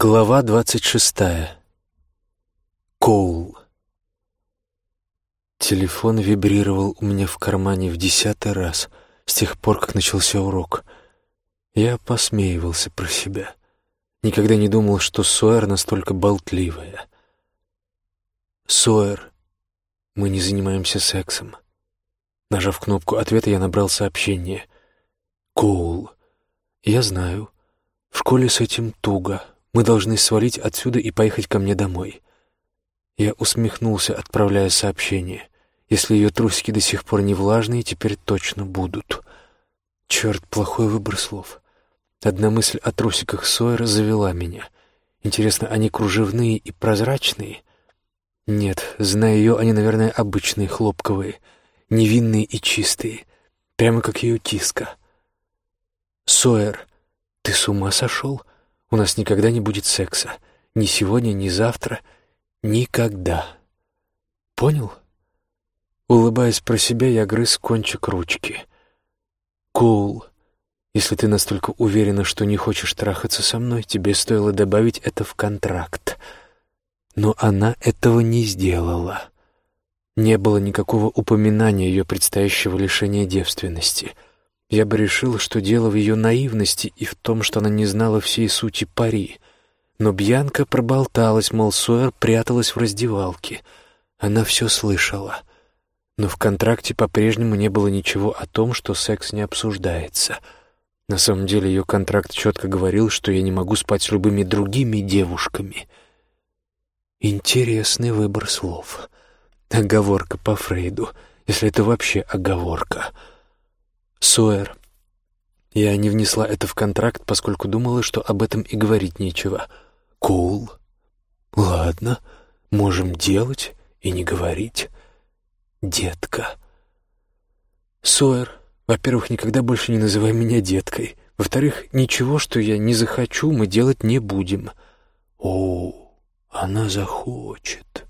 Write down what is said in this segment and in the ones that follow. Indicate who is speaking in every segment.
Speaker 1: Глава двадцать шестая. Коул. Телефон вибрировал у меня в кармане в десятый раз с тех пор, как начался урок. Я посмеивался про себя. Никогда не думал, что Сойер настолько болтливая. «Сойер, мы не занимаемся сексом». Нажав кнопку ответа, я набрал сообщение. «Коул, я знаю, в школе с этим туго». Мы должны свалить отсюда и поехать ко мне домой. Я усмехнулся, отправляя сообщение. Если ее трусики до сих пор не влажные, теперь точно будут. Черт, плохой выбор слов. Одна мысль о трусиках Сойера завела меня. Интересно, они кружевные и прозрачные? Нет, зная ее, они, наверное, обычные, хлопковые, невинные и чистые, прямо как ее киска. «Сойер, ты с ума сошел?» У нас никогда не будет секса. Ни сегодня, ни завтра. Никогда. Понял? Улыбаясь про себя, я грыз кончик ручки. Cool. Если ты настолько уверена, что не хочешь трахаться со мной, тебе стоило добавить это в контракт. Но она этого не сделала. Не было никакого упоминания ее предстоящего лишения девственности — я бы решил, что дело в ее наивности и в том, что она не знала всей сути пари. Но Бьянка проболталась, мол, Сойер пряталась в раздевалке. Она все слышала. Но в контракте по-прежнему не было ничего о том, что секс не обсуждается. На самом деле ее контракт четко говорил, что я не могу спать с любыми другими девушками. Интересный выбор слов. Оговорка по Фрейду, если это вообще оговорка — Сойер. Я не внесла это в контракт, поскольку думала, что об этом и говорить нечего. Кул. Ладно, можем делать и не говорить. Детка. Сойер, во-первых, никогда больше не называй меня деткой. Во-вторых, ничего, что я не захочу, мы делать не будем. О, она захочет.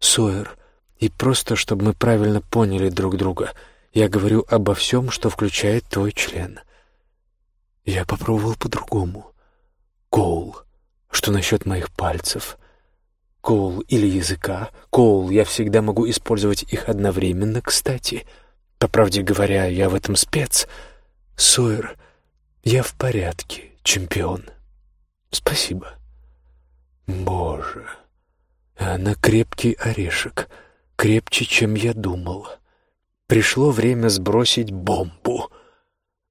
Speaker 1: Сойер, и просто, чтобы мы правильно поняли друг друга — я говорю обо всем, что включает твой член. Я попробовал по-другому. Коул. Что насчет моих пальцев? Коул или языка? Коул, я всегда могу использовать их одновременно, кстати. По правде говоря, я в этом спец. Сойер, я в порядке, чемпион. Спасибо. Боже, она крепкий орешек, крепче, чем я думала. Пришло время сбросить бомбу.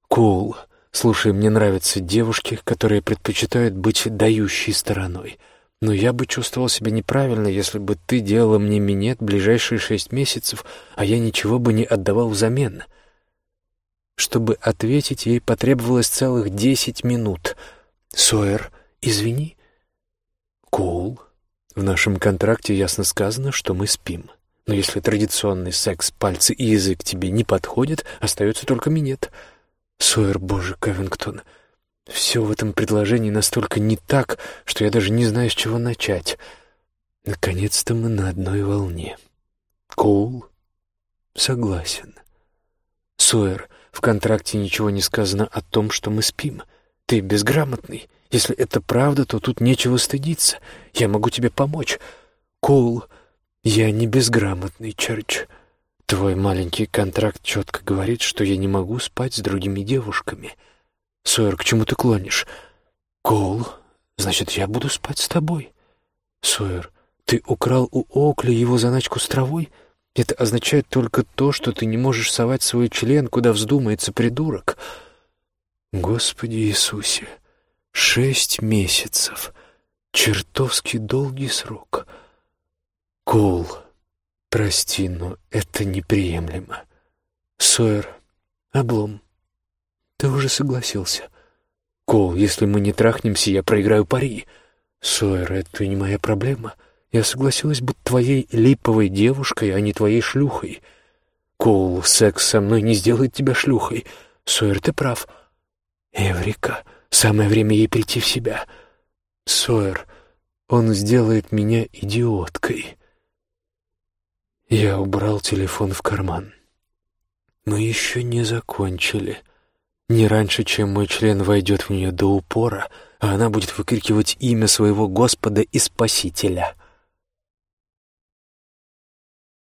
Speaker 1: Кул. Cool. Слушай, мне нравятся девушки, которые предпочитают быть дающей стороной. Но я бы чувствовал себя неправильно, если бы ты делала мне минет ближайшие шесть месяцев, а я ничего бы не отдавал взамен. Чтобы ответить, ей потребовалось целых десять минут. Сойер, извини. Cool. В нашем контракте ясно сказано, что мы спим. Но если традиционный секс, пальцы и язык тебе не подходят, остается только минет. Сойер, боже, Ковингтон, все в этом предложении настолько не так, что я даже не знаю, с чего начать. Наконец-то мы на одной волне. Коул? Согласен. Сойер, в контракте ничего не сказано о том, что мы спим. Ты безграмотный. Если это правда, то тут нечего стыдиться. Я могу тебе помочь. Коул, «Я не безграмотный, Черч. Твой маленький контракт четко говорит, что я не могу спать с другими девушками. Сойер, к чему ты клонишь? Коул, значит, я буду спать с тобой. Сойер, ты украл у Окли его заначку с травой? Это означает только то, что ты не можешь совать свой член, куда вздумается придурок. Господи Иисусе, шесть месяцев. Чертовски долгий срок». Кул, прости, но это неприемлемо. Сойер, облом. Ты уже согласился. Кол, если мы не трахнемся, я проиграю пари. Сойер, это не моя проблема. Я согласилась быть твоей липовой девушкой, а не твоей шлюхой. Кол, секс со мной не сделает тебя шлюхой. Сойер, ты прав. Эврика, самое время ей прийти в себя. Сойер, он сделает меня идиоткой. Я убрал телефон в карман. Мы еще не закончили. Не раньше, чем мой член войдет в нее до упора, а она будет выкрикивать имя своего Господа и Спасителя.